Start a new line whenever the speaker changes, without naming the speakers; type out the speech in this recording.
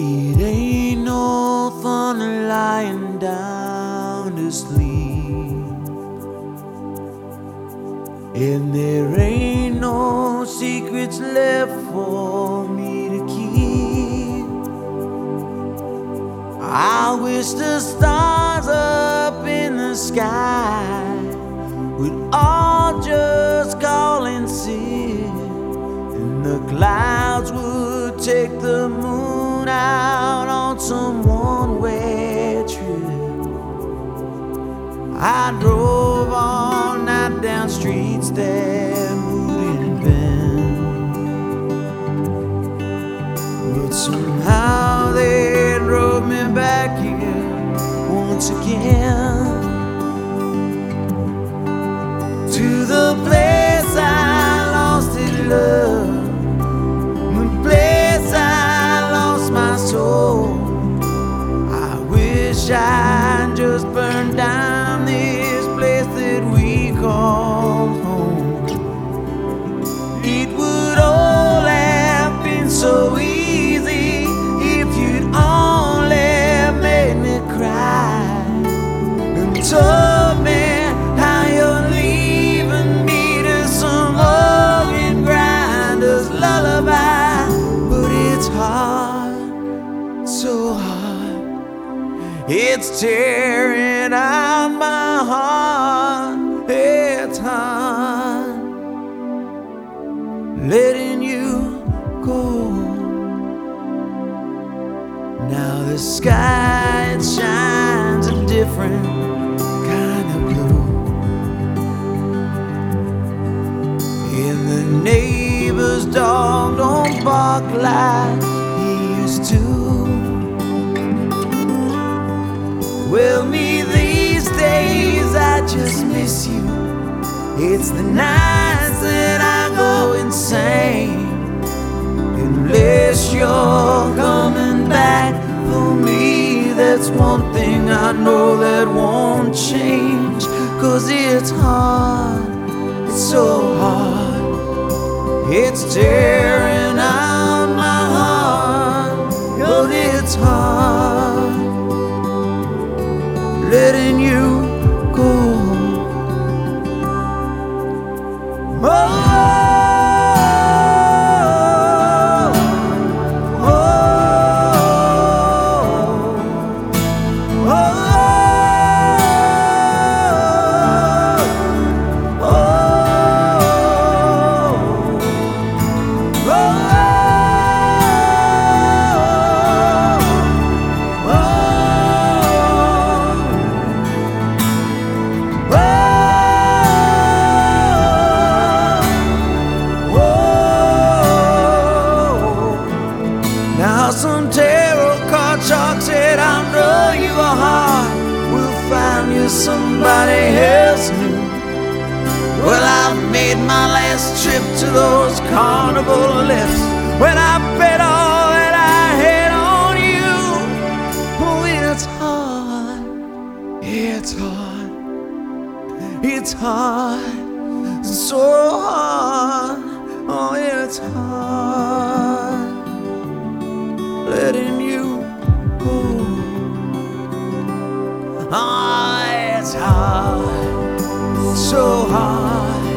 It ain't no fun lying down to sleep, and there ain't no secrets left for me to keep. I wish the stars up in the sky would all just call and see in the clouds. On some one way trip. I drove all night down streets that wouldn't bend, but somehow they drove me back here once again wish It's tearing out my heart. It's hard letting you go. Now the sky it shines a different kind of blue. And the neighbor's dog don't bark like Well, me these days, I just miss you. It's the nights that I go insane. Unless you're coming back for me, that's one thing I know that won't change. Cause it's hard, it's so hard. It's tearing you somebody else knew. Well, I've made my last trip to those carnival lips when I bet all that I had on you. Oh, it's hard, it's hard, it's hard, so hard. Oh, it's hard letting you go. Ah. It's hard, so hard.